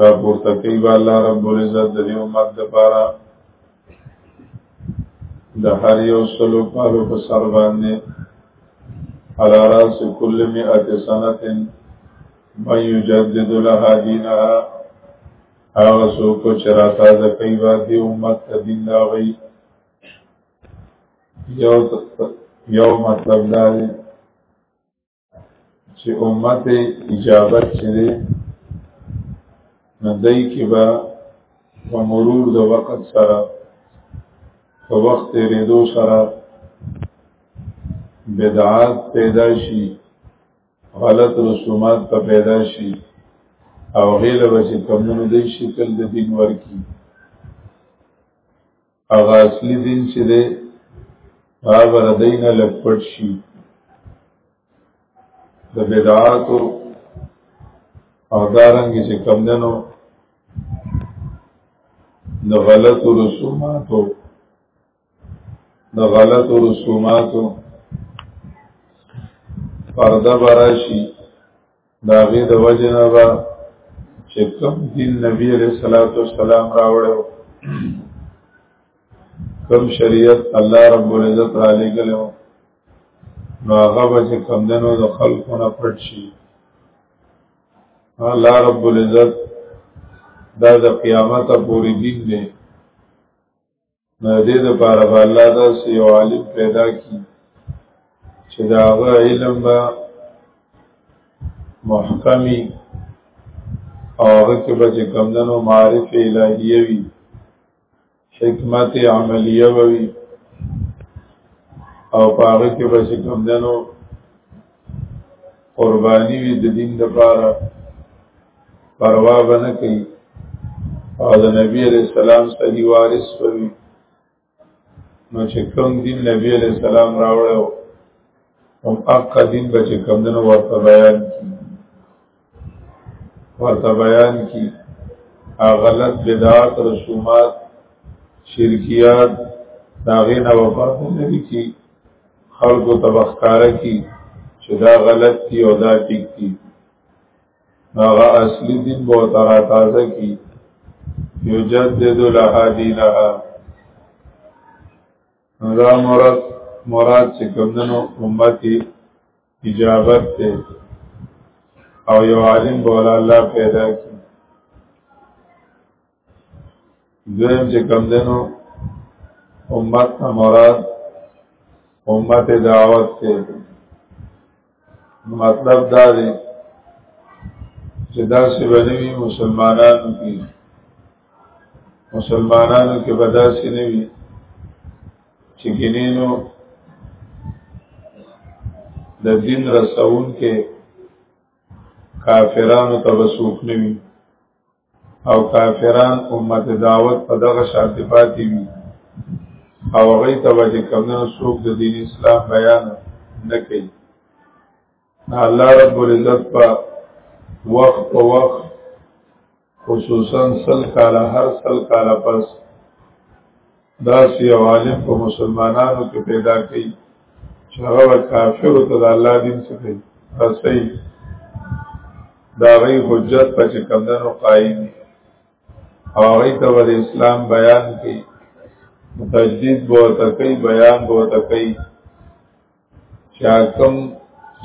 را پورته کوي با الله رب العزت د دې امت د پاره د هر یو سلو کالو په سر باندې على راس كل مئة سنة من يجدد لها دينها هغه څوک چې را تازه کوي با دې امت ته دین دا وي یو یو مطلب دا دی چې امت اجابت چې دی نو دای کې به په مرور د وخت سره په وخت تېرېدو سره بدعات پیدا شي غلط رسومات په پیدا شي او غیله به چې کمونو دی شکل د دین ورکی هغه اصلي دین چې دی هغه د دین لږ پټ شي د بدعاتو او دارنګ چې کم دنو د غلط رسوماتو د غلط رسوماتو پرده براشي دا غي د وجنه با چې کوم دین نبی علیہ الصلوۃ والسلام راوړو کوم شریعت الله رب العزت را لګلو نو هغه به چې کوم دنو د خلکو نه پټ شي الله رب العزت دا د قیامت پورې دین دی نو دې د پاره به الله دا سی عالم پیدا کی چې دا غ علم به محکمی او هغه کې به چې کمدنو معارف الهیه وي حکمت عملیه وي او په هغه کې به چې کمدنو قرباني وي د دین لپاره پروا به نه کوي او د نبی علیہ السلام صحیح وارث وي نو چې کوم دین نبی علیہ السلام راوړو هم اقا دین به چې کوم دنو ورته بیان کړي ورته بیان کی غلط بدعات رسومات شرکیات داغه نه وفات نه کی خلق تبخکار کی چې دا غلط دی او دا ټیک دی هغه اصلي دین به تر تازه کی یجدد لها دینها دا مراد مراد چې کومنو امتی اجابت ته او یو عالم بولا الله پیدا کی دویم چې کم دنو امت نه مراد امت دعوت ته مطلب دا دی چې دا سی بنوی مسلمانانو کی مسلمانانو کې بداسې نه وي چې ګینینو د دین رسون کې کافرانو ته وسوک نه وي او کافران امت دعوت په دغه شرط پاتې وي او هغه ته وجه کمنو سوق د دین اسلام بیان نه کوي الله رب العزت په وخت په وخت خصوصا سل کاله هر سل کاله پس دا سی عالم په مسلمانانو کې پیدا کړي چې هغه کافر ته د الله دین څخه کوي رسي دا غي حجت په چې کمندونو قائم او غي ته د اسلام بیان کوي تجدید بہت اکی بیان بہت اکی چا کم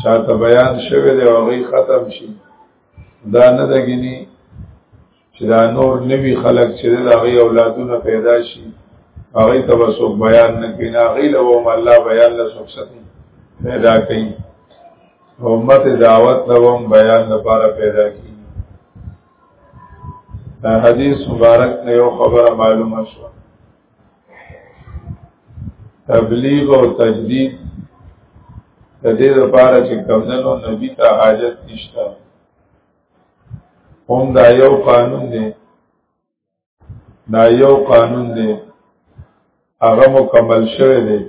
چا ته بیان شوی دی او غي ختم شي دا نه دګنی چې دا نور نوی خلق چې دا غي اولادونه پیدا شي هغه ته وسو بیان نه کینا غي له الله بیان له سوکسته پیدا کړي امت دعوت لوم بیان لپاره پیدا کی حدیث مبارک نه یو خبره معلومه شوه تبلیغ او تجدید د دې لپاره چې کمنو نبی ته حاجت نشته هم دا یو قانون دی دا یو قانون دی هغه مکمل شوی دی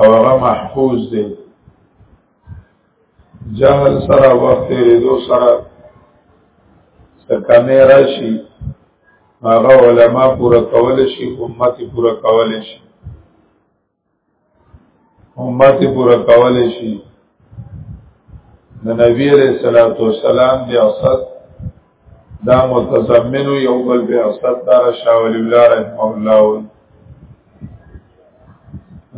او هغه محفوظ دی جهل سره وخت ریدو سره سکمه راشي هغه علما پورا کول شي امت پورا کول شي امت پورا کول شي د نبی علیہ الصلوۃ والسلام دی اوسط دا متضمن یو بل به اوسط دار شاه ولی الله رحمه الله وی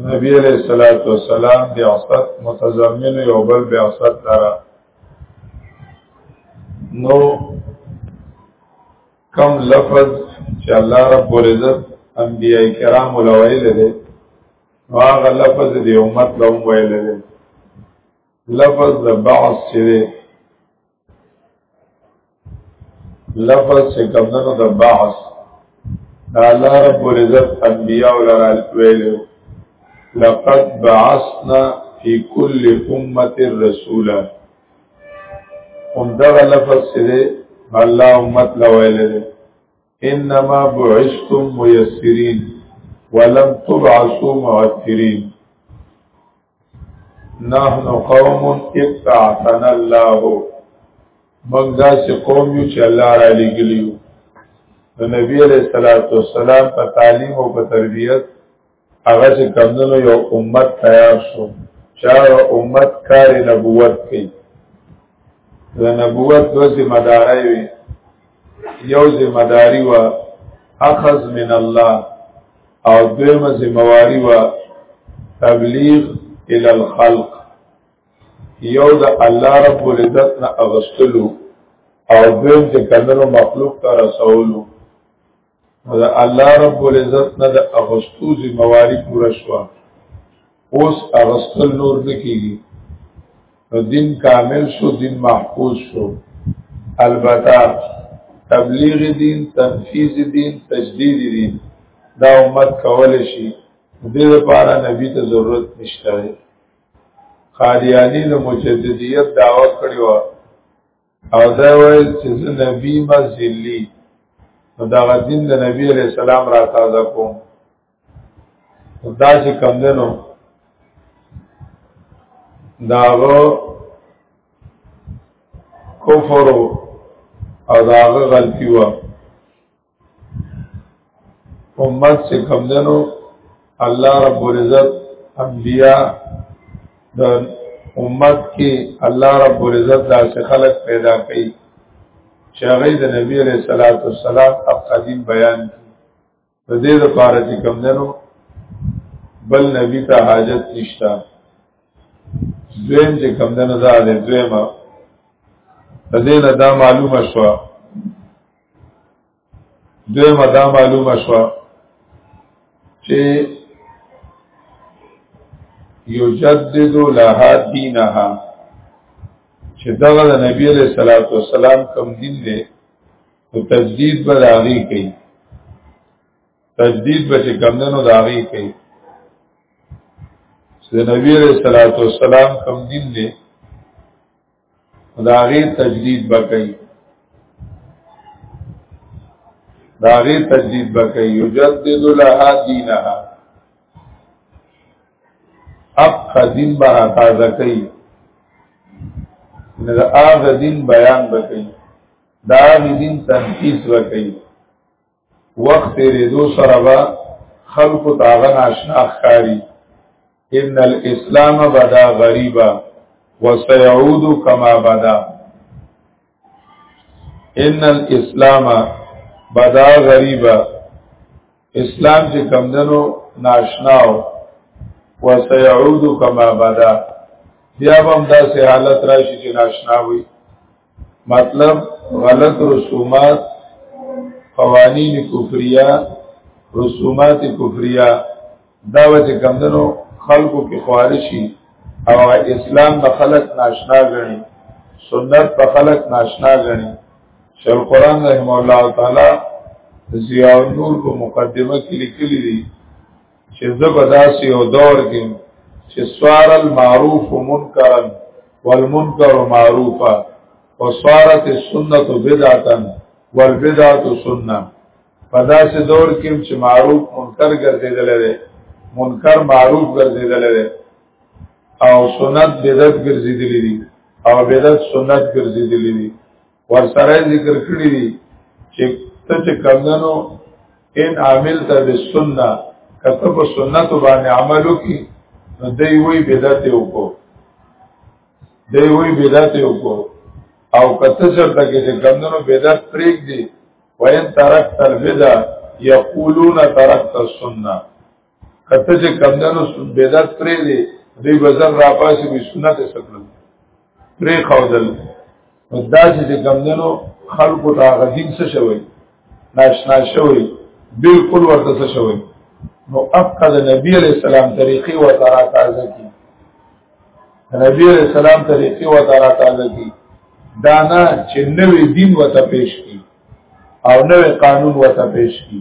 نبی علیہ الصلوۃ والسلام دی اوسط متضمن یو بل به اوسط دار نو کم لفظ چې الله رب العزت انبیاء کرام ولویل دي نو هغه لفظ دی امت له ویل دي لفظ د بعض چې لفظ چې کمدنو د بعث دا الله رب العزت انبیاء لرا ویلو لقد بعثنا فی کل امت رسولا هم دغه لفظ چې الله امت لویل دی انما بعثتم ميسرين ولم تبعثوا معسرين نحن قوم ابتعثنا الله موږ داسې قوم یو چې الله را لېږلی یو د نبی علیه السلام په تعلیم او په تربیت هغه چې کمدنو یو امت تیار شو چا امت کار نبوت کوي د نبوت دو ذمہ داري وي یو ذمہ داری وا اخذ من الله او دویمه ذمہ واری وا تبلیغ ال الخلق یو د الله رب العزت نه اغستلو او دویم چې کمنو مخلوق ته رسولو او د الله رب العزت نه د اغستو ذمہواری پوره شو اوس اغستل نور نه کیږي نو دین کامل شو دین محفوظ شو البته تبلیغ دین تنفیذ دین تجدید دین دا امت کول شي دې لپاره نبی ته ضرورت نشته قادیانی د مجددیت دعوه کړې و او دا وایي چې نبی ما ذلی نو دا غدین د نبی علیہ السلام را تازه کوم دا چې کم دنو داغو کفر او داغه غلطی و امت چې کوم دنو الله رب العزت انبیا د امت کې الله رب العزت داسې خلق پیدا کړي چې هغه د نبی عليه الصلاه والسلام او قدیم بیان په دې لپاره چې کوم دنو بل نبی ته حاجت نشتا دویم چې کوم دنو دا دی دویمه په دې نه دا معلومه شوه دوی مدا معلومه شو چې یجدد لها دینها چې دغه د نبی علیہ الصلوۃ والسلام کوم دین دی او تجدید به راغی کوي تجدید به کوم دینو راغی کوي چې نبی علیہ الصلوۃ والسلام کوم دین دی دا غیر تجدید بکئی دا غیر تجدید بکئی یجدد لها دینها اق دین با تازه کئی نه دا آغا دین بیان بکئی دا آغا دین تنقیص بکئی وخت ریدو سره به خلق تاغه ناشنا خاري ان الاسلام بدا غریبا وسيعود كما بدا ان الاسلام بدا غریبا اسلام چې کمندنو ناشناو وسيعود كما بدا بیا هم داسې حالت راشي چې ناشنا وي مطلب غلط رسومات قوانین کفریه رسومات کفریه دا وجه کمدنو خلقو کې خوارشي او اسلام به خلق ناشنا غني سنت په خلق ناشنا غني شیخ قران رحم الله تعالی ضیاء النور په مقدمه کې لیکلي دي چې زبداسي او دور کې چې سوار المعروف منکرن والمنکر معروفا وصارت السنه بدعه والبدعه سنه پداسې دور کې چې معروف منکر ګرځیدل دی منکر معروف ګرځیدل دی او سنت بدعت ګرځیدل دي او بدعت سنت ګرځیدل دي ورسره ذکر کړی دی چې ته چې کمندنو ان عامل ته بالسنه کته په سنت باندې عمل وکي نو دی وی بدعت وکړو دی وی بدعت وکړو او کته چرته کې چې کمندنو بدعت پریک دی وین ترک تر بدعت یقولون ترکت السنه کته چې کمدنو بدعت پرې دی دوی بزر را پاسې به سنت سکل پرې خودل دا چې کمدنو خلقو ته غدین څه شوی ناشنا شوی بالکل ورته څه شوی نو اقد نبی علیہ السلام طریقې و ترا تازه کی نبی علیہ السلام طریقې و ترا تازه کی دانا چې نوې دین وته پیش کی او نوې قانون وته پیش کی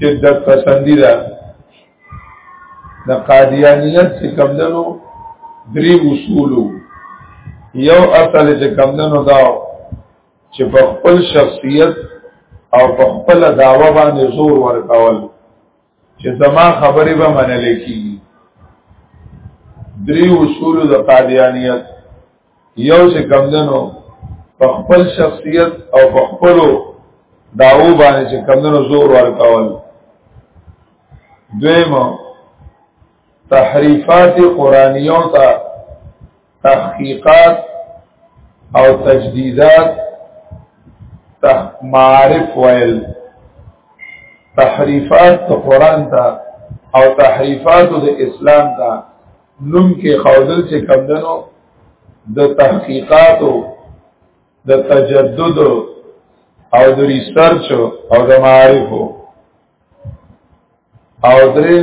شدت پسندی ده د قادیانیت چې کمدنو درې اصولو یو اصل چې کمدنو دا چې په خپل شخصیت او په خپل داوا باندې زور ورکول چې زما خبرې به منل کیږي درې اصول د قادیانیت یو چې کم دنو په خپل شخصیت او په خپل داو باندې چې کم دنو زور ورکول دویم تحریفات قرآنیو تا تحقیقات او تجدیدات تح معارف ویل تحریفات قرآن تا او تحریفات د اسلام تا نوم کې خودل چې کمدنو د تحقیقاتو د تجدد او د ریسرچ او د معارف او درې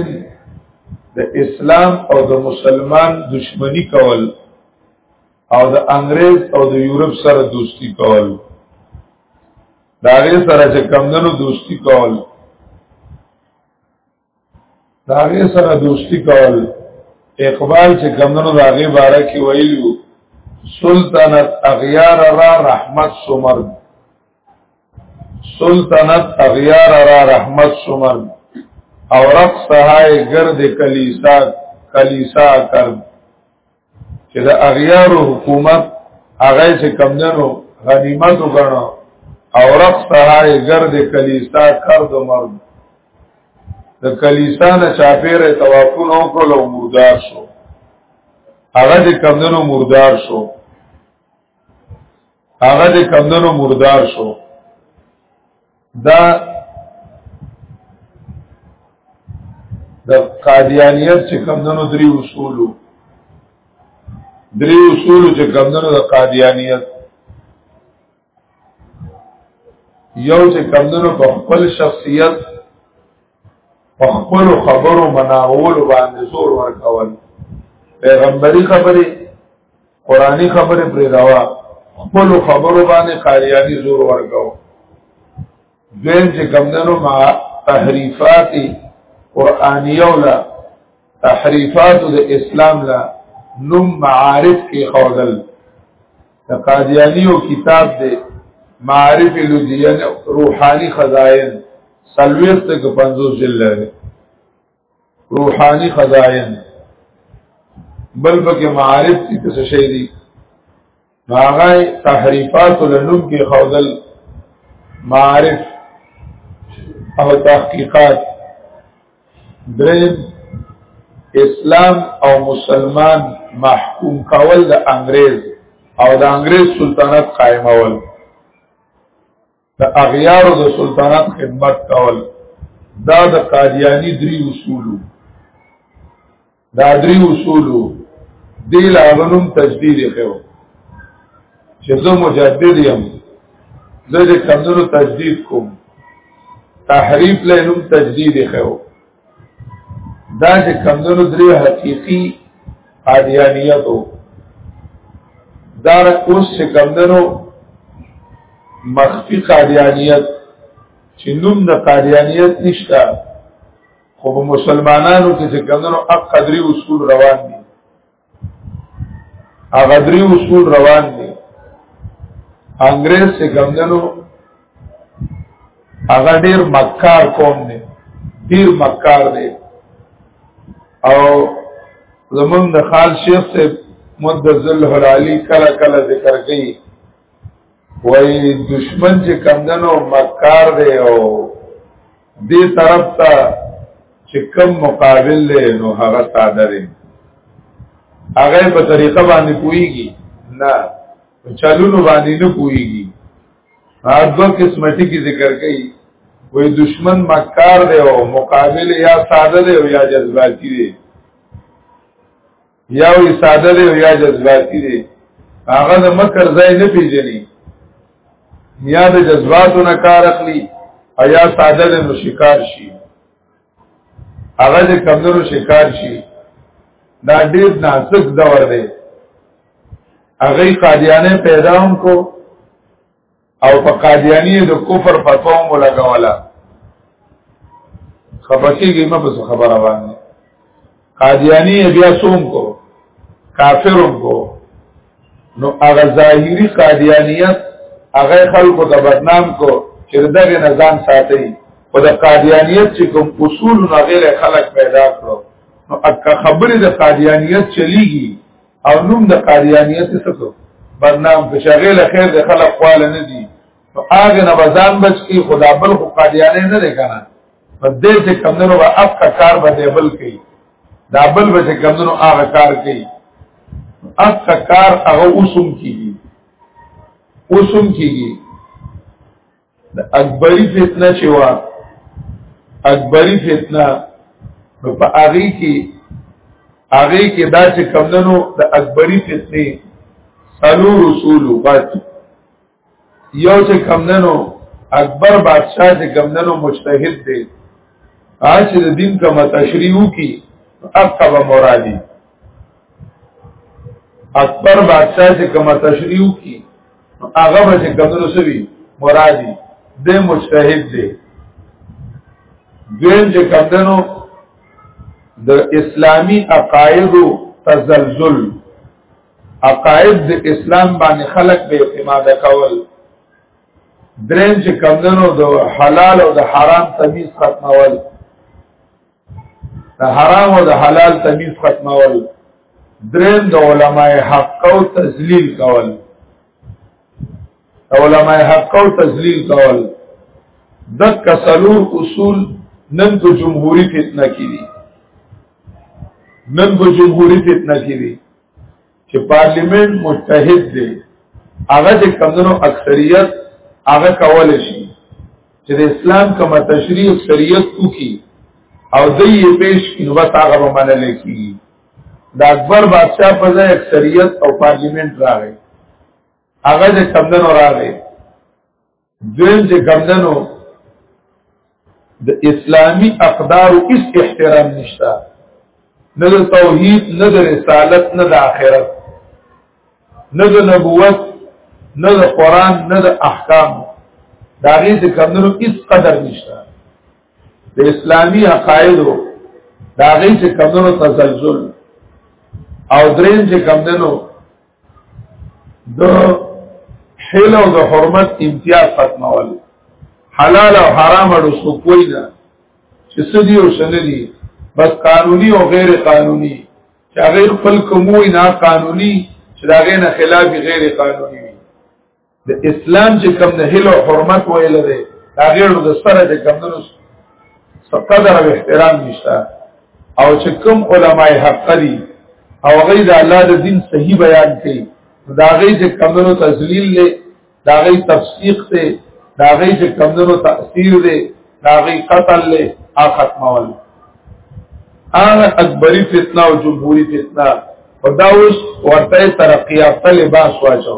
د اسلام او د مسلمان دشمنی کول او د انګريز او د یورپ سره دوستی کول دا غي سره چې کمندونو دوستی کول داغه سره دوستی کول اقبال چې کمنو داغه باره کې ویلو سلطنت اغیار را رحمت سمر سلطنت اغیار را رحمت سمر او رقص های گرد کلیسا کلیسا کرد چې د اغیارو حکومت هغه چې کمدنو غنیمت وګڼو او رقصها یې ګرد کلیسا کرد مرد د کلیسا نه چاپیره توافون وکړل او مردار شو هغه چې کمدنو مردار شو هغه د کمدنو مردار شو دا د قادیانیت چې کمدنو درې اصولو درې اصولو چې کمدنو د قادیانیت یو چې کمدنو په خپل شخصیت په خپل خبرو مناول باندې زور ورکول پیغمبري خبرې قرآني خبرې پرې داوا خپل خبرو باندې قاریانی زور ورکاو دویم چې کمندنو ما تحریفات قرآنیه ولا تحریفات د اسلام لا نوم معارف کې خوذل د قادیانیو کتاب دی معارف لودیان روحانی خزائن سلویخ تک پنزو جلد دی روحانی خزائن بل پکې معارف دي څه شي دي هغه تحریفات لنوم کې خودل معارف او تحقیقات دریم اسلام او مسلمان محکوم کول د انګريز او د انګريز سلطنت قائمول د اغیارو د سلطنت خدمت کول دا د قادیانی دری اصولو دا دری اصولو دی لاغنم تجدید خو چې زه مجدد یم زه د کمزورو تجدید کوم تحریف لینم تجدید خو دا چې کمزونو درې حقيقي قادیانیت وو دا اوس چې کمزونو مخفي قادیانیت چې نوم د قادیانیت نشته خو مسلمانانو کې چې کمزونو اق قدري اصول روان دي هغه درې اصول روان دي انګريز څخه ګمندنو هغه ډیر مکار قوم دی ډیر مکار دی او زمون د خال شیخ سے مد ذل حلالی کلا کلا ذکر کئی وی دشمن چې کمدنو مکار دی او دې طرف ته چې کم مقابل له نو هغه ساده دی هغه په طریقه باندې کویږي نه چلونو باندې نه کویږي هغه قسمه ټکی ذکر کړي وې دشمن مکار دی او مقابل یا ساده دی او یا جذباتی دی یا وی ساده دی یا جذباتی دی هغه د مکر ځای نه پیژني یا د جذباتو نه کار اخلي او یا ساده دی نو شکار شي هغه د کمزورو شکار شي دا ډیر نازک دور دی هغه قادیانه پیدا هم کو او په قادیانی د کفر فتوا مو لګولا خپکیږي ما په خبره باندې قادیانی بیا سوم کو کافرم کو نو هغه ظاهری قادیانیت هغه خلکو ته بدنام کو چې دغه نظام ساتي او د قادیانیت چې کوم اصول نه غیر خلک پیدا کړو نو اکه خبره د قادیانیت چلیږي او نوم د قادیانیت څخه بدنام په شغل خیر د خلق قال نه دي نو هغه نه بزان بچ کی خدا بل خو قادیانه نه دی کنه په دې چې کمندونو به اپ کا کار به دی بل کوي دا بل به چې کمندونو هغه کار کوي اپ کا کار هغه اوسم کیږي اوسم کیږي د اکبری فتنه چې وا اکبری فتنه نو په هغه کې هغه کې دا چې کمندنو د اکبری فتنه سلو رسول وبات یو چې کمندنو اکبر بادشاہ چې کمندنو مجتهد دی آج د دین کوم تشریحو کی اقب مرادی اکبر بادشاہ چې کوم تشریحو کی هغه به چې کمونو سوي مرادي د مجتهد دی دویم چې کمدنو د اسلامی عقایدو تزلزل عقاید د اسلام باندې خلق به اعتماد کول دریم چې کمدنو د حلال او د حرام تمیز ختمول د حرام او د حلال تمیز ختمول دریم د علماء حق او تذلیل کول علماء حق او تذلیل کول د کسلور اصول نن په جمهوریت فتنه کې دي نن په جمهوریت فتنه کې دي چې پارلیمنت مجتهد دی هغه د کمونو اکثریت هغه کول شي چې د اسلام کومه تشریح اکثریت وکي او د یې پیش کینو بس هغه به منل کی د اکبر بادشاہ په ځای اکثریت او پارلیمنت راغی هغه د کمونو راغی دویم چې کمدنو د اسلامی اقدار اس احترام نشتا نه د توحید نه د رسالت نه د آخرت نه د نبوت نه د قران نه د احکام دا غي د کمنو اس قدر نشتا د اسلامی عقایدو دا غي چې کمنو تزلزل او درین چې کمنو د حل او د حرمت امتیاز ختمول حلال او حرام اړو سو کوی نه چې سدي او سندي بس قانوني او غیر قانوني چې هغه خپل کوموي نه قانوني چې داغه نه خلاف غیر قانوني د اسلام چې کوم د هلو حرمت ویل دی دا غیر د سره د کوم نو قدر او احترام نشته او چې کوم علما حق دي او غي د الله د دین صحیح بیان کوي دا غي چې کوم نو تذلیل له دا غي تفسیق ته دا غي چې کوم نو تاثیر دی دا غي قتل له اختمول هغه اکبری فتنه او جمهوری فتنه او دا اوس ورته ترقیافته لباس واچو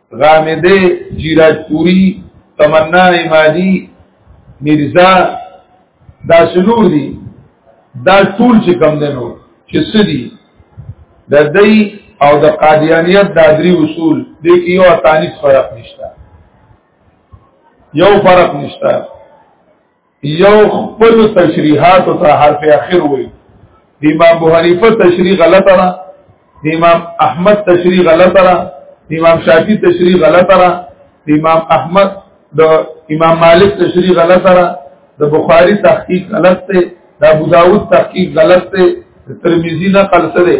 غامده جیراج پوری تمنا امادی مرزا دا سنور دی دا ټول چې کم دنو چې سدي د دای او د قادیانیت د ادری اصول د یو تانیس فرق نشته یو فرق نشته یو خپل تشریحات ته حرف اخر وي د امام ابو حنیفه تشریح غلطه را د امام احمد تشریح غلطه را د امام شافعی تشریح غلطه را د امام احمد د امام مالک تشریح غلطه را د بخاری تحقیق غلط دی د ابو داود تحقیق غلط دی ترمذی نقل سره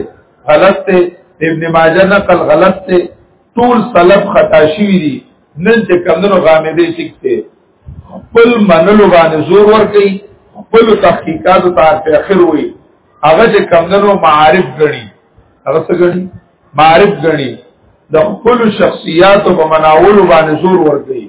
غلط دی ابن ماجه نقل غلط دی ټول سلف خطا شوی دي نن چې کمنو غامدې شکته خپل منلو باندې زور ورکړي خپل تحقیقات ته اخر وي هغه چې کمندونو معارف غړي هغه څه غړي معارف غړي د خپل شخصیات په مناول باندې زور ورکړي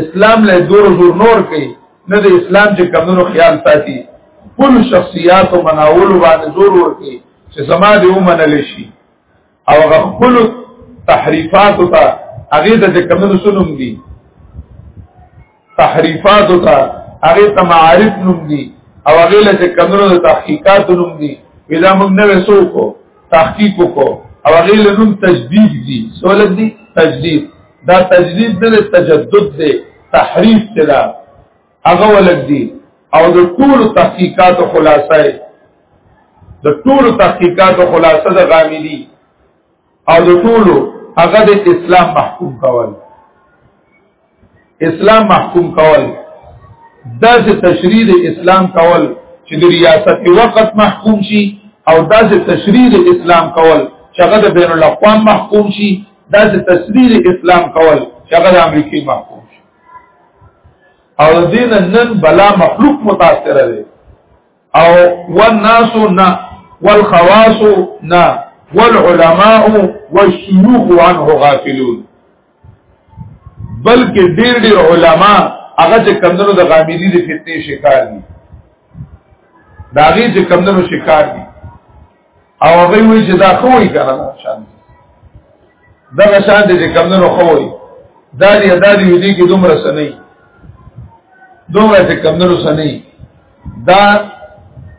اسلام له دور زور نور کوي نه د اسلام چې کمونو خیال ساتي خپل شخصیات او مناول باندې زور ورکړي چې زما دې ومنل شي او غفل تحریفات ته هغه د کمنو سنوم دي تحریفات ته هغه ته معارف نوم دي او هغه له کمنو د تحقیقات نوم دي ودا موږ نه وسو کو تحقیق کو او هغه له نوم تجدید دي سولت دي تجدید دا تجدید نه تجدد دی تحریف دی هغه ولګ دي او د ټول تحقیقات خلاصه د ټول تحقیقات خلاصه د غامدي او د ټول هغه د اسلام محکوم کول اسلام محکوم کول داسې تشریح اسلام کول چې د ریاست وخت محکوم شي او داسې تشریح اسلام کول چې هغه د بین الاقوام محکوم شي داسې تشریح اسلام کول چې هغه د امریکای محکوم او دین نن بلا مخلوق متاثر دی او والناس نا والخواص نا والعلماء والشيوخ عنه غافلون بلکې ډېر ډېر علما هغه چې کمندونو د غامدي د فتنې شکار دي داغي چې کمندونو شکار دي او هغه وی چې دا خو یې کنه شان دا شان دې چې کم نه خو یې دا دې دا دې دې کې دومره سنې دومره چې کم نه سنې دا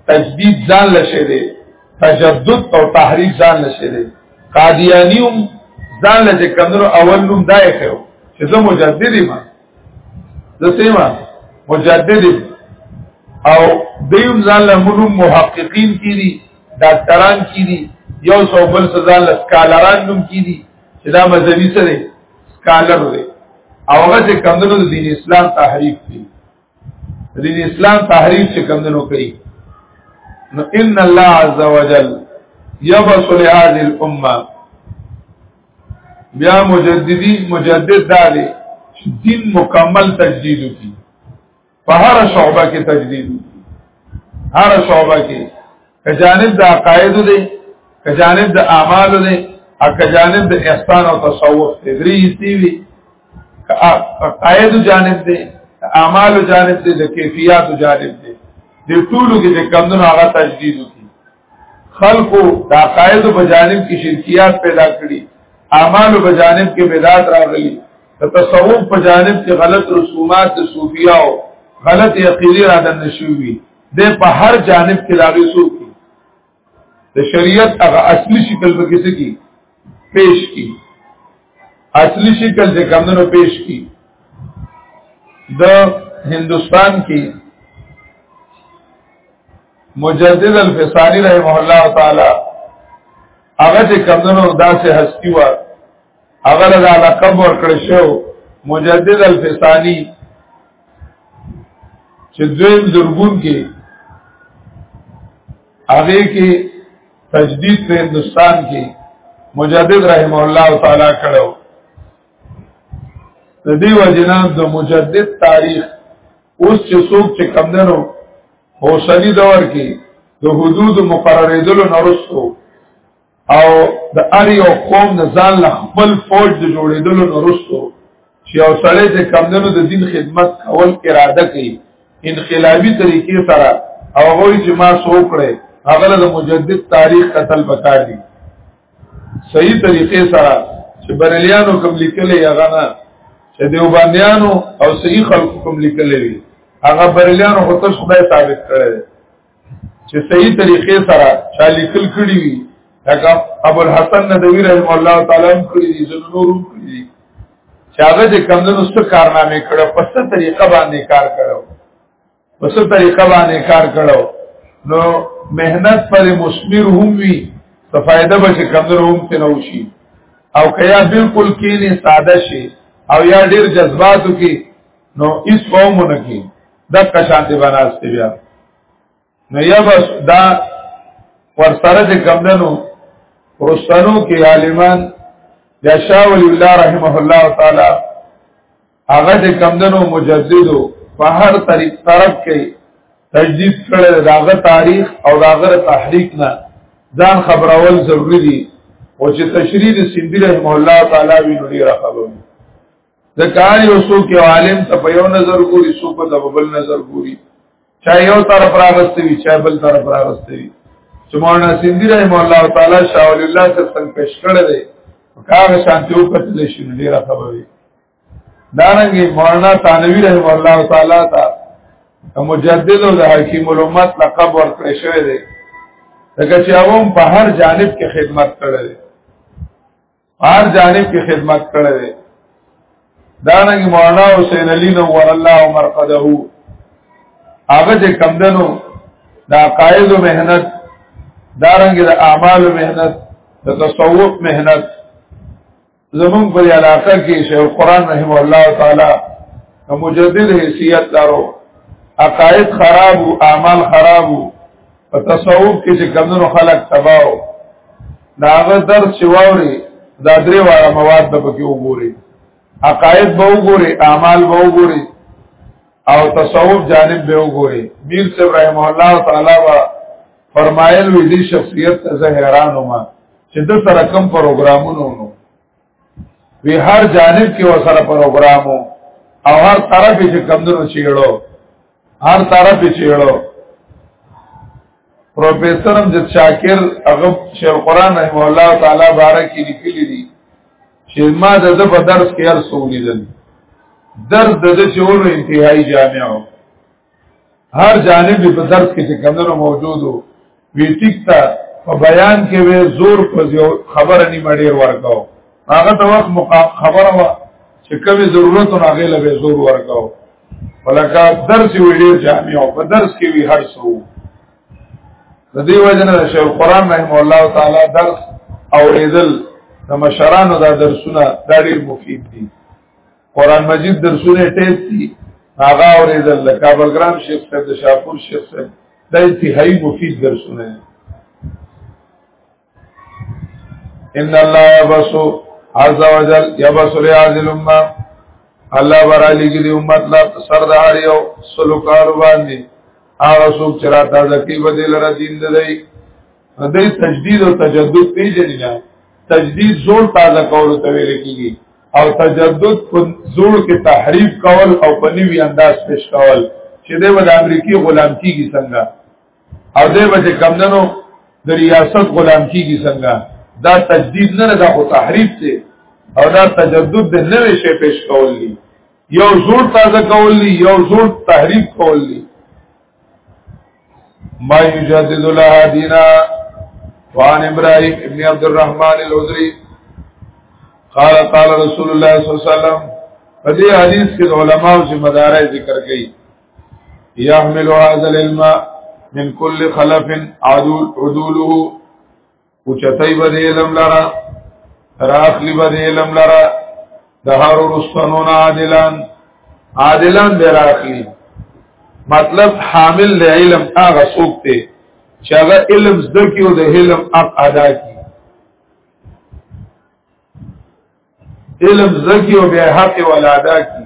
تجدید ځان لشه دې تجدد او تحریف ځان لشه دې قادیانیوم ځان لشه کم نه اول نوم دای خو چې زه مجدد ما لسیما مجدد او دیم ځان له موږ محققین کیدي ډاکټران کیدي یو څو بل ځان له سکالران نوم کیدي چې دا مذهبي سره سکالر دی او هغه چې کمندونو د دین اسلام تحریف دی دین اسلام تحریف چې کمندونو کوي نو ان الله عز وجل يبص لهذه الامه بیا مجددی مجدد دالی دین مکمل تجدید کی په هر شعبه کې تجدید هر شعبه کې کجانب د عقاید دی کجانب د اعمال دی او کجانب د احسان او تصوف دی درې سی وی عقاید جانب دی اعمال جانب دی د کیفیت جانب دی د ټولو کې د کمونو هغه تجدید کی خلقو د عقاید په جانب کې شرکیات پیدا کړي اعمال په جانب کې بدعت راغلي د تصوف په جانب کې غلط رسومات د صوفیاو غلط عقیده را دن شوی د په هر جانب کې لاغي سو کی د شریعت هغه اصلي شکل په کیسه کې پیش کی اصلي شکل چې کمونو پیش کی د هندستان کې مجدد الفسانی رحمه الله تعالی هغه چې کمنو داسې هستی و هغه له لقب ورکړ شو مجدد الفسانی چې دویم زرګون کې هغه کې تجدید په هندستان کې مجدد رحم الله تعالی کړو د دې وجنان د مجدد تاریخ اوس چې څوک چې کمندنو اوسنی دور کې د حدود مقرریدلو نرستو او د اری او قوم د ځان له خپل فوج د جوړیدلو نرستو چې او سړی د کمندونو د دین خدمت کول اراده کوي انقلابی طریقې سره او هغه چې ما سوکړې هغه د مجدد تاریخ قتل بکار دي صحیح طریقې سره چې بریلیانو کوم لیکلې هغه نه چې دیوبانیانو او صحیح خلکو کوم لیکلې وي هغه بریلیانو خو تاسو خدای ثابت کړی چې صحیح طریقې سره چا لیکل کړی وي لکه ابو الحسن ندوی رحم الله تعالی هم کړی دي ځنه نور هم کړی دي چې هغه د کمندونو څخه کارنامې کړو په څه طریقه باندې کار کړو په څه طریقه باندې کار کړو نو مهنت پر مسمر هم وی ته فائدہ به کمزور هم تنو شي او کیا بالکل کینی ساده شي او یا ډیر جذباتو کې نو اس قومونه کې د کشانته بناسته بیا نو یا بس دا ور سره د کمندنو ورستانو کې عالمان یا شاول الله رحمه الله تعالی هغه چې کمدنو مجددو په هر طریق طرف کې تجدید کړي داغه تاریخ او داغه تحریک نه ځان خبرول ضروری دي او چې تشریح د سیندی رحم الله تعالی وی نو ډیره خبره د کار یو څوک یو عالم ته په یو نظر ګوري څوک په بل نظر ګوري چا یو طرف راغستې وي چا بل طرف راغستې وي چې مولانا سیندی رحم الله تعالی شاول الله څخه څنګه پیش کړی دی هغه شانتیو کتل شي ډیره خبره دارنګ مولانا ثانوی رحم الله تعالی تا مجدد او حکیم الامت لقب ورکړی شوی دی لکه چې اوم په هر جانب کې خدمت کړی دی هر جانب کې خدمت کړی دی دارنګ مولانا حسین علی نو ور الله عمر قده هغه چې کمدنو دا قائد و مهنت دارنګ د اعمال و مهنت د تصوف مهنت زمون په علاقه کې شیخ القران رحم الله تعالی مجدد حیثیت دارو عقاید خراب او اعمال خراب او تصوف کې چې کمونو خلق تباو داغه درس چې واوري دا درې واره مواد به پکې وګوري عقاید به وګوري اعمال به وګوري او تصوف جانب به وګوري میر صاحب رحم الله تعالی وا فرمایل وی دي شخصیت ته حیران ومه چې د سره کم پروګرامونو نو وی هر جانب کې وسره پروګرامو او هر طرف چې کمندونو چیړو هر طرف چیړو پروفیسور امجد شاکر هغه شیخ قران رحم الله تعالی بارک لیکلی دي چې ما د د په درس کې هر څو لیدل درس د د چولو انتهایی جامعو هر جانب په درس کې چې کمنو موجودو وی ټیک تا په بیان کې وی زور په خبره نه مړیر ورکاو هغه د وخت خبره وا چې کومې ضرورت نه غیله به زور ورکاو ولکه درس وی ډیر جامع او په درس کې وی هر څو د دې وجنه د شیخ القرآن رحم الله تعالی درس او ریدل د مشرانو دا درسونه دا ډیر مفید دي قران مجید درسونه ټیپ دي هغه اوریدل د کابل ګرام شیخ صاحب د شاپور شیخ صاحب د انتهایی مفید درسونه ان الله یبسو عز وجل یبسو لهذه الامه الله برالی کی دی امت لا سردار یو سلو کار باندې هغه څوک چې را تازه کی بدل را دین دی د تجدید او تجدد پیژنې نه تجدید زور تازه کول ته ویل کیږي او تجدد په زور کې تحریف کول او په نیوی انداز پیش کول چې د ود امریکای غلام کیږي څنګه او د وجه کمندنو د ریاست غلام کیږي څنګه دا تجدید نه دا خو تحریف دی او دا تجدد د نوې شی پیش کول دي یو زور تازه کول دي یو زور تحریف کول دي ما يجدد لها دينا وعن ابراهيم ابن عبد الرحمن العذري قال قال رسول الله صلى الله عليه وسلم په دې حدیث کې علماء چې مدارې ذکر کړي يحمل هذا العلم من كل خلف عدول عدوله او چتای به د علم لره راخلی به د علم لره د هر رسنون عادلان عادلان به راخلی مطلب حامل له علم هغه څوک دی چې هغه علم زده کی او د علم حق ادا کی علم زده کی او به حق ولا ادا کی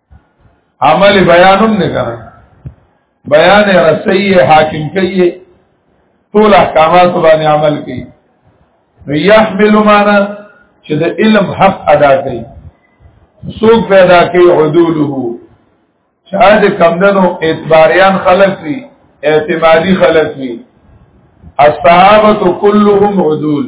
عمل بیان هم نه کړه بیان رسي حاکم کوي ټول احکامات باندې عمل کوي نو يحمل معنا چې د علم حق ادا کوي سوق پیدا کوي عدوله شاید کمدنو اعتباریان خلق وی اعتمادی خلق وی الصحابه كلهم عدول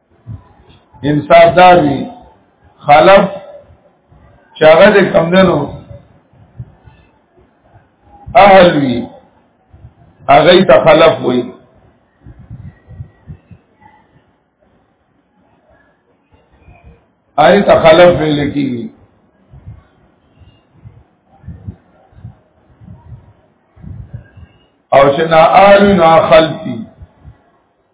انصاف دار وي خلف چې هغه د کمدنو اهل وي هغه ته خلف وي هغه ته خلف ویل کیږي او چې نا اهل نا خلفي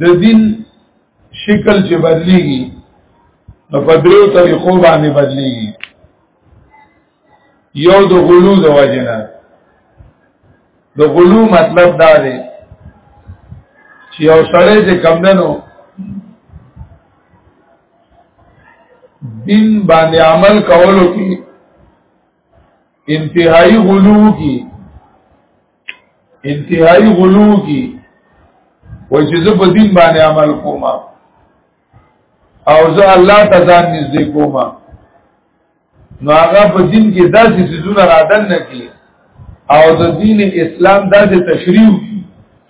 د دین شکل چې بدلیږي نو په دریو طریقو باندې بدلیږي یو د غلو د وجنه د غلو مطلب دا دی چې یو سړی چې کمندنو دین باندې عمل کولو کې انتهایی غلو کې انتهایی غلو کی وای چې زه په دین باندې عمل کوم او زه الله ته ځان نږدې کوم نو هغه په دین کې داسې سيزونه رادن نه کی او د دین اسلام داسې تشریح کی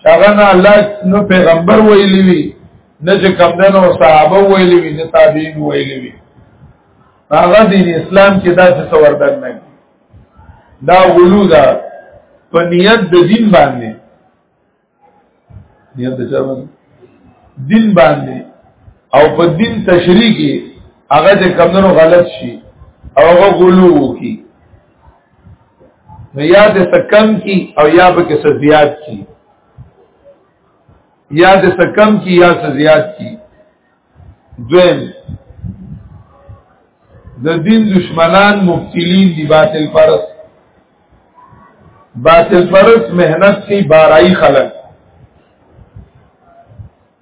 هغه نه الله نو پیغمبر ویلی وی نه چې کمدنو صحابه ویلی وی نه تابعین ویلی وی هغه دین اسلام کې داسې څور دن نه دا غلو دا په نیت د دین باندې نیت د چا باندې دین باندې او په دین تشریح کې هغه د کمنو غلط شي او هغه غلو وکي نو یا د سکم کی او یا به کې سزیات کی یا د سکم کی یا سزیات کی دویم د دین دشمنان مبتلین دی باطل پرست باطل پرست محنت کی بارای خلق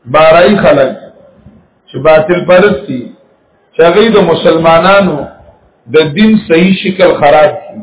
بارای خلق چې باطل پرست دي چې د مسلمانانو د دین صحیح شکل خراب کړي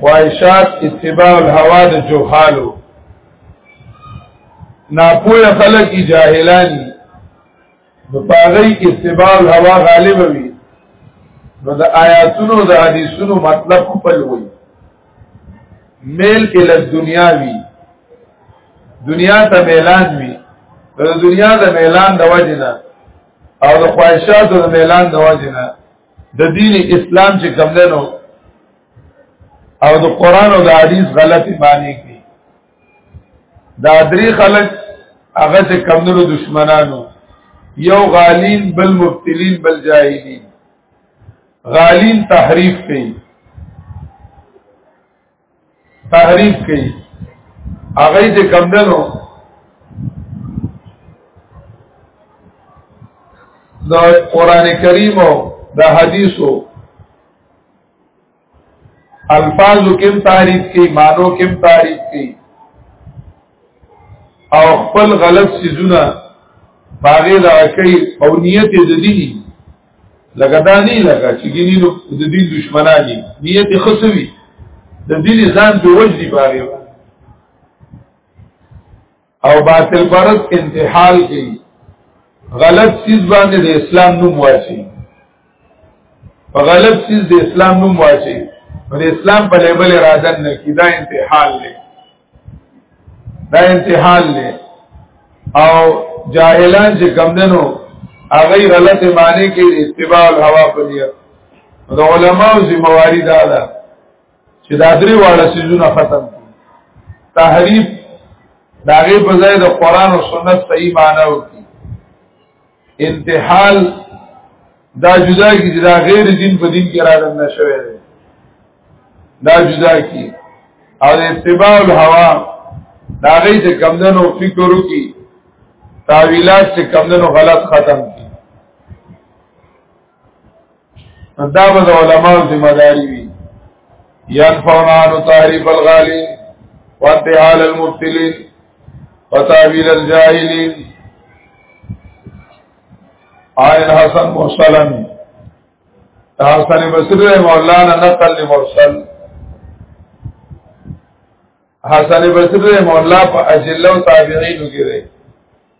خواهشات اتباع الهوا د جوحالو ناپوه خلک جاهلان نو پاغی اتباع الهوا غالب وي نو د آیاتونو د حدیثونو مطلب خپل وي میل ال دنیا وی دنیا ته میلان وی د دنیا د میلان د وجنه او د خواهشاتو د میلان د وجنه د دین اسلام چې کم دنو او د قران او د حدیث غلطی معنی کوي دا درې خلک هغه چې کمنو دشمنانو یو غالین بل مبتلین بل جاهلین غالین تحریف کوي تحریف کوي هغه چې کمدنو د قران کریم او د حدیثو الفاظ کم تعریف کی مانو کم تعریف کی او خپل غلط سیزونه باغې دا کوي او نیت یې د دیني لکه دا نه لکه چې ګینی نو د دین دشمنان دي نیت یې خصوي د دین ځان په وجدي باغې او باطل پرس انتحال کی غلط چیز باندې د اسلام نوم واچي په غلط چیز د اسلام نوم واچي نو د اسلام په لیبل اراده نه کی دا انتحال دی دا انتحال دی او جاهلان چې کم دنو هغه غلط معنی کې اتباع الهوا په نیت د علماو ذمہ واری دا ده چې دا درې واړه سيزونه ختم تحریف داغه په ځای د قران او سنت صحیح معنی وکړي انتحال دا جدا کی جدا غیر دین په دین کې را دنه شوی دی دا جدا کی او اتباع الهوا دا غي چې کمندنو فکر وکي تاویلات چې کمندنو غلط ختم کی دا به علماء ذمہ داری وي ينفعون عن تعريف الغالين وانتحال المبتلين وتعبير الجاهلين آئین حسن مرسلن حسن بصری رحمه الله نه نقل مرسل حسن بصری رحمه الله په اجله او تابعین کې دی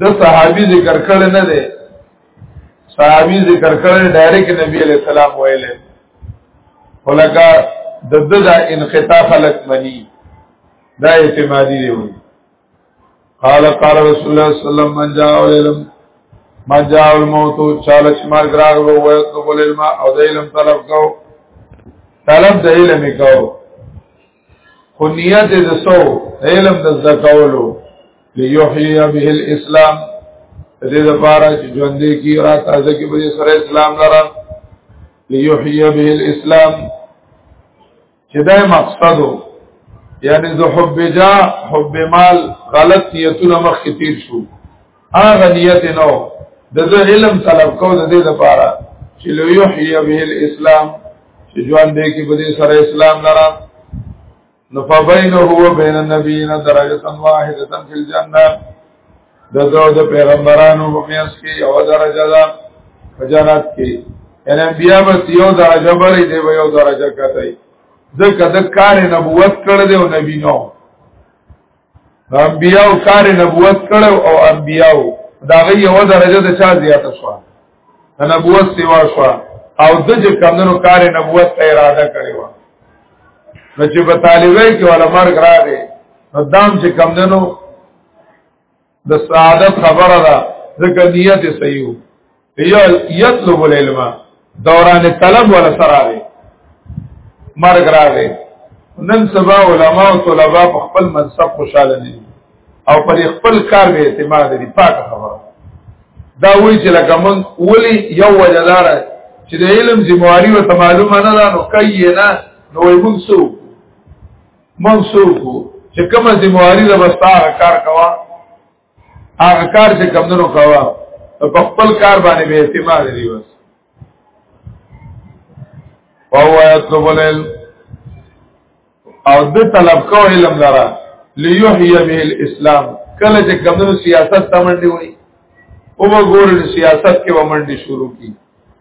د صحابي ذکر کړل نه دی صحابي ذکر کړل ډایرک نبی علیہ السلام ویل ولکه د د د انقطاع خلق منی دا اعتمادي دی وی قال قال رسول الله صلی الله علیه وسلم من جاء علم من جاء الموت چاله چې مرګ راغلو وې ته بولل ما او د علم طلب کو طلب د علم کو خو نیت د سو علم د زکولو ليحيي به الاسلام دې لپاره چې ژوندې کی را تازه کې به سره اسلام لره ليحيي به الاسلام چې دا مقصدو یعنی د حب جا حب مال غلط نیتونه مخ کې تیر شو هغه نیت نو د دې علم طلب کو د دې لپاره چې لو یحیی به الاسلام چې ژوند دې کې په دې سره اسلام لرا نو فبینه هو بین النبیین درجه واحده فی الجنه د دوه د پیغمبرانو په میاس کې یو درجه ده په جنت کې ان انبیاء بس یو درجه بری دی یو درجه کته ځکه د کار نبوت کړ دی او نبی نو انبیاء کار نبوت کړو او انبیاء دا غي یو درجه د چا زیاته شو د نبوت سیوا شو او د چې کمنو کار نبوت ته اراده کړی و نو چې په طالبای کې ولا مرګ راغی نو دام چې کمنو د سعادت خبره ده ځکه نیت یې صحیح وو یو یطلب العلم دوران طلب ولا سره دی مرګ راغی نن سبا علما او طلبا په خپل منصب خوشاله دي او پر خپل کار به اعتماد دي پاک خبره دا وی چې لکه مونږ ولی یو وجدار چې د علم ذمہواری او معلومه نه ده نو کوي نه نو موږ څو موږ څوک چې کومه ذمہواری د بستا کار کوا هغه کار چې کمندونو کوا په خپل کار باندې به اعتماد دی بس او یطلب العلم او د طلب کو علم لرا ليحيي به الاسلام کله چې کمندونو سیاست تمنډي وای او وګورل سیاست کې ومنډي شروع کی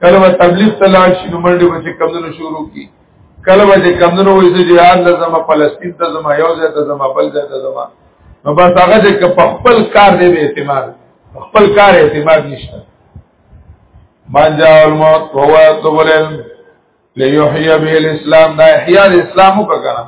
کله به تبلیغ ته لاړ شي نو منډه به کمندونو شروع کی کله به کمندونو وې چې جهاد لازم فلسطین ته زما یو ځای ته زما بل ځای ته زما نو بس هغه چې په خپل کار دی به اعتماد خپل کار اعتماد نشته من جاء الموت هو يطلب العلم ليحيى به الاسلام دا احياء الاسلام وکړه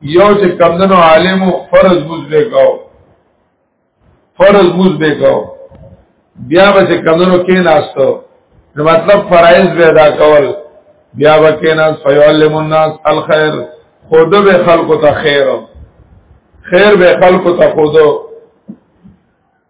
یو چې کمدنو عالمو فرض موز بے کاو فرض موز بے کاو بیا به چې کمدنو کې ناستو نو مطلب فرایز به ادا کول بیا به کې ناس فیعلم الناس الخير خود به خلق ته خیر خیر به خلق ته خودو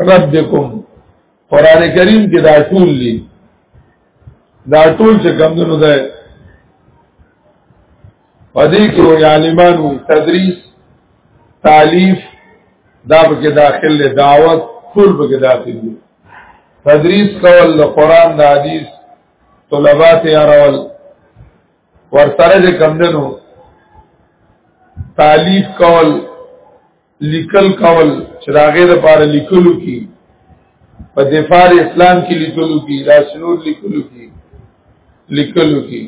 ربکم قران کریم کې دا ټول دي دا ټول چې کمونو ده پدې کې وي عالمانو تدریس تعلیف دا به کې داخل له دعوت ټول به کې داخل دي تدریس کول د قران د حدیث طلبات یارول ورسره دې کم دنو تالیف کول لیکل کول چې راغې د پاره لیکلو کی په دفاع اسلام کې لیکلو کی دا شنور لیکلو کی لیکلو کی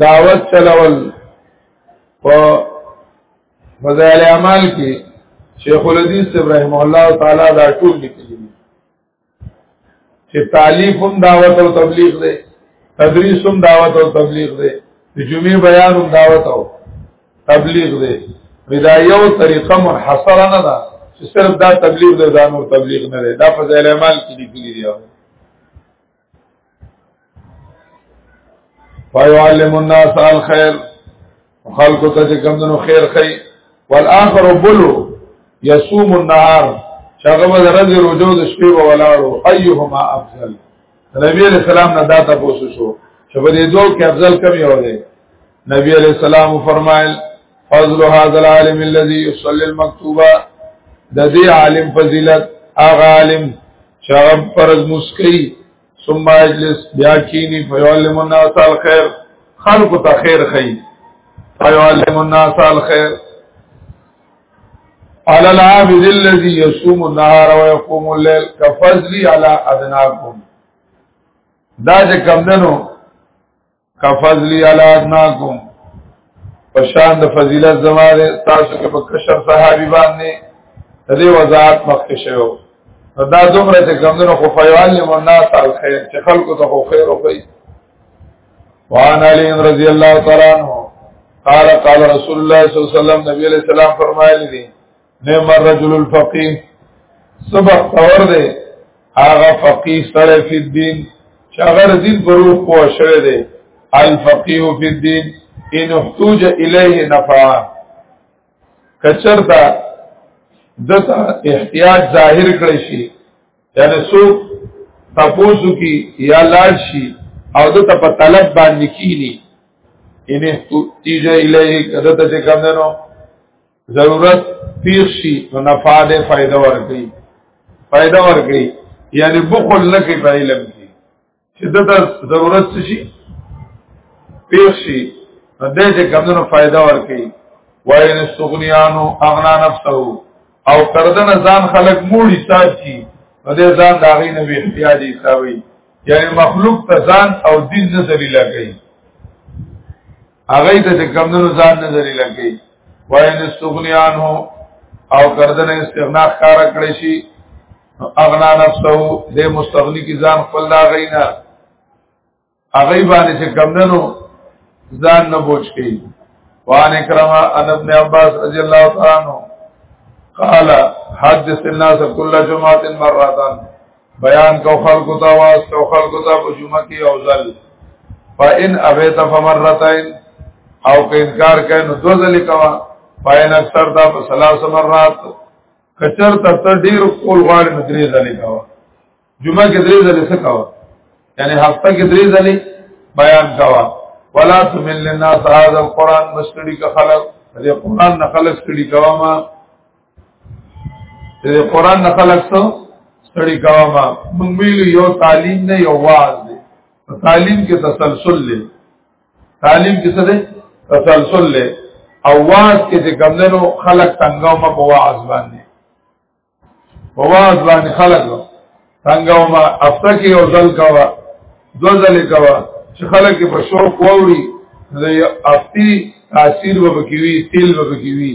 دعوت چلول په فضائل اعمال کې شیخ الحدیث ابراهیم الله تعالی دا ټول لیکلي چې تعلیف هم دعوت او تبلیغ دی تدریس هم دعوت او تبلیغ دی د جمعې بیان هم دعوت او تبلیغ دی دا یو طریقه منحصره نه ده چې صرف دا تبلیغ دی دا نور تبلیغ نه دی دا په ځای اعمال کې لیکلي دی فیعلم الناس الخير خلق ته چې کمندونو خیر خي والاخر بلو يصوم النهار شغه به درځي روزو د شپې په ولاړو ايهما افضل نبی علیہ السلام نه دا تاسو شو چې په دې دوه کې افضل کوم یو دی نبی علیہ السلام فرمایل فضل هذا العالم الذي يصلي المكتوبه د دې عالم فضیلت هغه عالم چې هغه پرز مسکی ثم اجلس بیا کینی فیعلم الناس الخير خلق ته خیر خی فیعلم الناس الخير على العابد الذي يصوم النهار ويقوم الليل كفضلي على ادناكم دا چې کمندنو کفضلی علی ادناکم پشان د فضیلت زماره تاسو کې په کشر صحابي باندې د دې وضاحت مخکې شوو دا دومره چې کمونو خو فیعلم الناس الخير چې خلکو ته خو خیر وکړي وعن علی رضی الله تعالی عنہ قال قال رسول الله صلی الله علیه وسلم نبی علیہ السلام فرمایلی دي نعم الرجل الفقيه سبق تور دی هغه فقيه سره فی الدین چې هغه دین په روح پوه شوی دی الفقيه فی الدین ان احتوج الیه نفعا کچرتا دته احتیاج ظاهر کړی شي یعنی سو تاسو کی یا لاړ شي او دته په طلب باندې کینی ان احتوج الیه کدته چې کوم نه ضرورت پیر شي نو نفع ده فائدہ ورکړي فائدہ ورکړي یعنی بخل نه کوي په علم کې چې دته ضرورت څه شي پیر شي نو دې چې کمونو فائدہ ورکړي وای نه سغنیانو اغنا نفسه او کردن ځان خلق موړي ساتي نو دې ځان داغي نه وی احتیاج حسابي یعنی مخلوق ته ځان او دین نه ذلیلہ کوي هغه ته چې کمندونو ځان نه ذری لګي وای نه استغنیان هو او کردن استغنا کار کړی شي اغنا نفسه د مستغنی کی ځان خپل دا غینا هغه باندې چې کمندونو ځان نه بوج کی وان کرما ان ابن عباس رضی الله تعالی عنہ قال حدث الناس كل جمعه مره بیان کو خلق تا واس کو خلق تا په جمعه کې او ځل فإن أبيت فمرتين او که انکار کوي نو دو ځلې کوا فإن اکثر دا په ثلاث مرات کچر تر تر ډیر کول غواړي نو درې ځلې کوا جمعه کې درې ځلې څه کوا یعنی هفته کې درې ځلې بیان کوا ولا تمل للناس هذا القران مستړي کا خلق دې قران نه خلق ستړي کوا ما دې قران نه خلق سو سړی کاوما مونږ ویلو یو تعلیم نه یو واز دی تعلیم کې تسلسل دی تعلیم کې څه دی تسلسل دی او واز کې چې کمندنو خلق تنګاو ما په واز باندې په واز باندې خلق تنګاو ما افته کې یو ځل کاوه دو ځل کاوه چې خلک په شوق ووري د افتی تاثیر وبکوي تیل وبکوي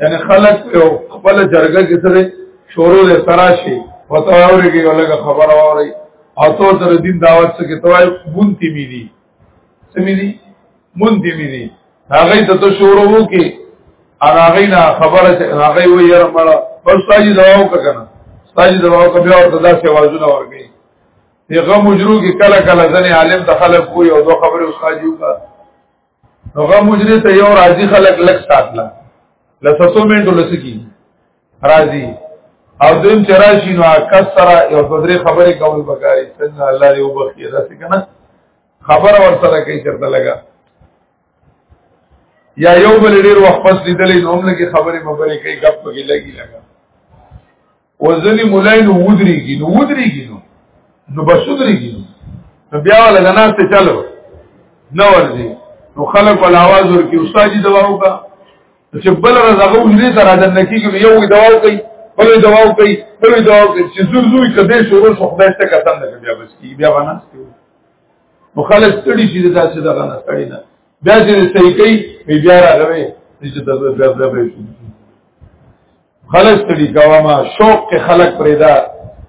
یعنی خلک یو خپل جرګه کې سره شروع له سره شي وته اوريږي ولګه خبر اوري او تو تر دین دعوت څخه توای بونتی می دي سمې دي مونتی می دي هغه ته تو شروع وکي ان هغه نه خبره هغه وي یره مړ بس ساجي دواو کنه ساجي دواو کبه او تدا سي وازونه ورګي هغه مجرو کې کله کله ځنه عالم دخل کوی او دوه خبره استاد یو کا نو غم مجری ته یو راضی خلق لک ساتلا لسو منټو لسکی راضی او دیم چې راشي نو کس سره یو بدرې خبرې کول بګاري څنګه الله دې وبخي دا څه کنه خبر ور سره کوي چرته لگا یا یو بل ډیر وخت پس لیدلې نو موږ کې خبرې مبرې کوي غپ کې لګي لګا وزنی مولای نو ودریږي نو ودریږي نو نو بس ودریږي نو بیا ولا غناست چلو نو ورځي نو خلک ول आवाज ورکی استاد دواو کا چې بل رزغه ولې تر اذن نکیږي یو دواو کوي بل دواو کوي بل دواو کوي چې زور زوی کده شروع شو خدای ته قسم نه بیا بس کی بیا غناست نو خلک ستړي شي دا چې دا غناست کړي نه بیا چې صحیح کوي بیا راغوي چې دا بیا بیا خلک ستړي کوا ما شوق کې خلک پرېدا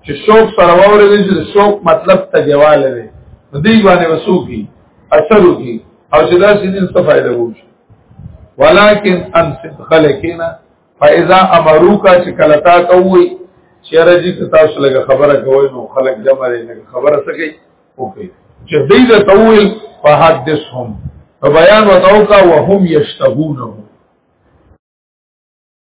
چې شوق سره وره دي چې شوق مطلب ته جواله دي دې باندې وسو کی اثر کی او چې دا سینې څه فائدہ وږي ولکن انصت خلقینا فاذا امروک چې کله تا ته وي چې راځي ته تاسو لګه خبره کوي نو خلک جمع دي لګه خبره سکی اوکي چې دې ته تویل فحدثهم بیان وتوکا وهم یشتهونه